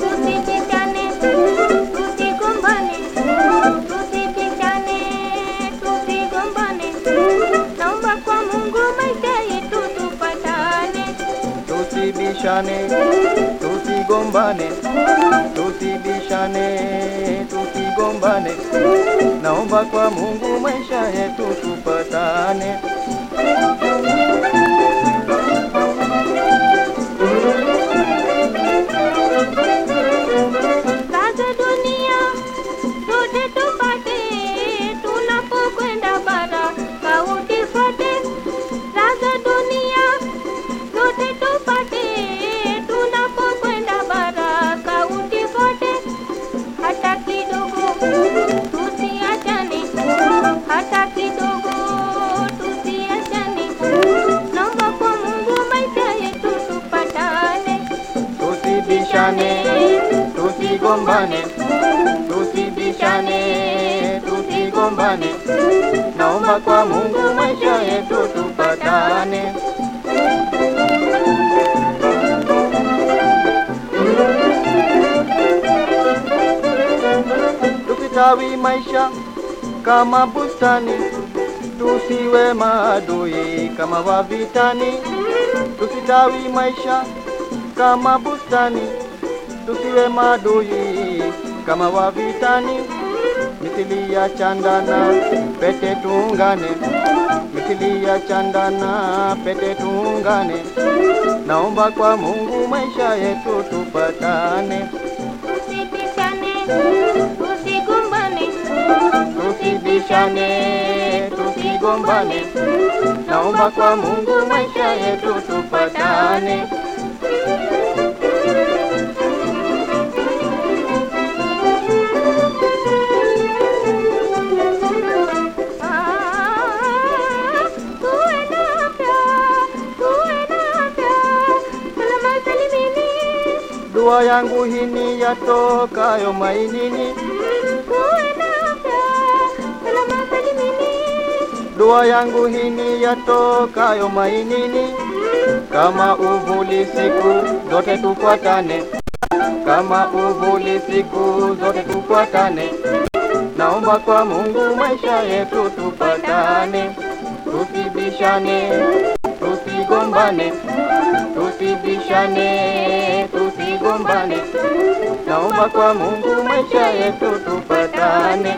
Tusipigane, tusigombane, tusipigane, tusigombane. Naomba kwa Mungu maisha yetu tupatane. tusibishane, tusigombane, tusibishane, tusigombane. Naomba kwa Mungu maisha yetu tupatane. Tusibishane, tusigombane, tusibishane, tusigombane. Naomba kwa Mungu maisha yetu tupatane. Tusitawi maisha kama bustani, tusiwe maadui kama wavitani. Tusitawi maisha kama bustani, tusiwe madui kama wavitani. Mithili ya chandana pete tuungane, mithili ya chandana pete tuungane. Naomba kwa Mungu maisha yetu tupatane, tusigombane, tusibishane, tusigombane. Naomba kwa Mungu maisha yetu tupatane. Dua yangu hini ni yatokayo mainini, dua yangu hini ni yatokayo mainini. Kama uvuli siku zote tufuatane, kama uvuli siku zote tufuatane. Naomba kwa Mungu maisha yetu tupatane, tusibishane, tusigombane, tusibishane, tugombane, naomba kwa Mungu maisha yetu tupatane.